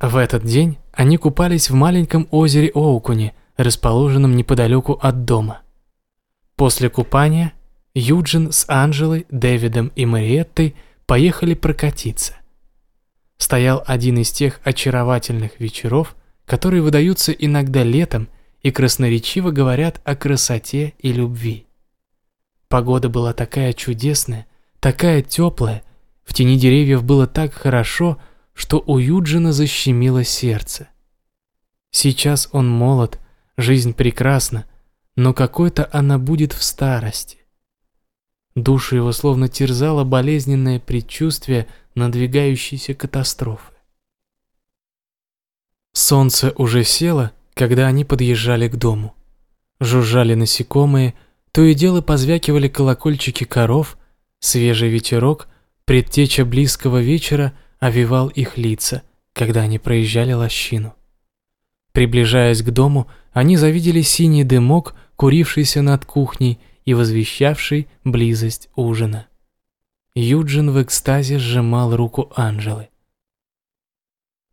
В этот день они купались в маленьком озере Оукуни, расположенном неподалеку от дома. После купания Юджин с Анжелой, Дэвидом и Мариеттой поехали прокатиться. Стоял один из тех очаровательных вечеров, которые выдаются иногда летом и красноречиво говорят о красоте и любви. Погода была такая чудесная, такая теплая, в тени деревьев было так хорошо, что у Юджина защемило сердце. Сейчас он молод, жизнь прекрасна, но какой-то она будет в старости. Душу его словно терзало болезненное предчувствие надвигающейся катастрофы. Солнце уже село, когда они подъезжали к дому. Жужжали насекомые, то и дело позвякивали колокольчики коров, свежий ветерок, предтеча близкого вечера овивал их лица, когда они проезжали лощину. Приближаясь к дому, они завидели синий дымок, курившийся над кухней и возвещавший близость ужина. Юджин в экстазе сжимал руку Анжелы.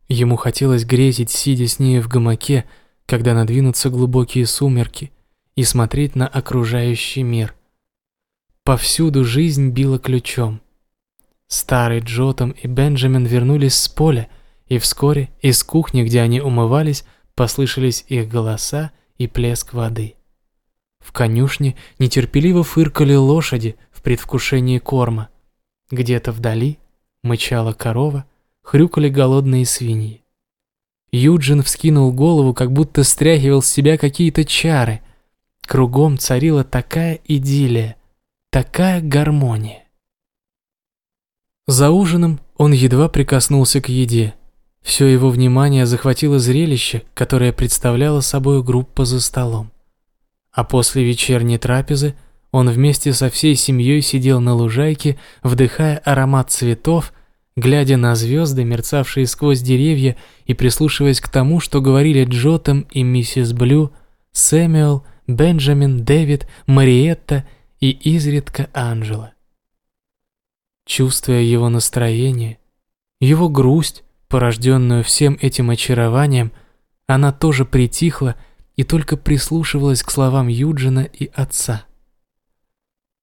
Ему хотелось грезить, сидя с ней в гамаке, когда надвинутся глубокие сумерки, и смотреть на окружающий мир. Повсюду жизнь била ключом. Старый Джотом и Бенджамин вернулись с поля, и вскоре из кухни, где они умывались, послышались их голоса и плеск воды. В конюшне нетерпеливо фыркали лошади в предвкушении корма. Где-то вдали мычала корова, хрюкали голодные свиньи. Юджин вскинул голову, как будто стряхивал с себя какие-то чары. Кругом царила такая идиллия, такая гармония. За ужином он едва прикоснулся к еде. Все его внимание захватило зрелище, которое представляло собой группа за столом. А после вечерней трапезы он вместе со всей семьей сидел на лужайке, вдыхая аромат цветов, глядя на звезды, мерцавшие сквозь деревья, и прислушиваясь к тому, что говорили Джотом и миссис Блю, Сэмюэл, Бенджамин, Дэвид, Мариетта и изредка Анжела. Чувствуя его настроение, его грусть, порожденную всем этим очарованием, она тоже притихла и только прислушивалась к словам Юджина и отца.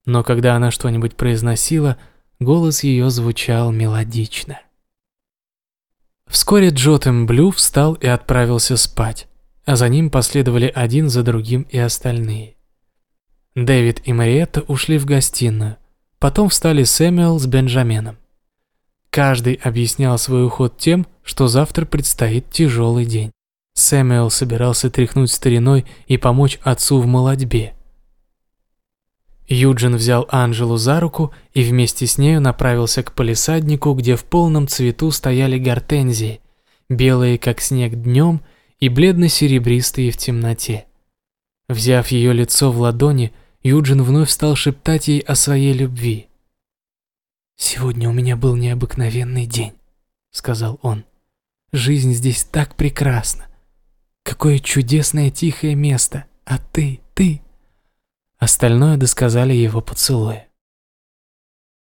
Но когда она что-нибудь произносила, голос ее звучал мелодично. Вскоре Джотем Блю встал и отправился спать, а за ним последовали один за другим и остальные. Дэвид и Мариетта ушли в гостиную, потом встали Сэмюэл с Бенджаменом. Каждый объяснял свой уход тем, что завтра предстоит тяжелый день. Сэмюэл собирался тряхнуть стариной и помочь отцу в молодьбе. Юджин взял Анжелу за руку и вместе с нею направился к полисаднику, где в полном цвету стояли гортензии, белые как снег днем и бледно-серебристые в темноте. Взяв ее лицо в ладони, Юджин вновь стал шептать ей о своей любви. «Сегодня у меня был необыкновенный день», — сказал он. «Жизнь здесь так прекрасна. Какое чудесное тихое место, а ты, ты...» Остальное досказали его поцелуя.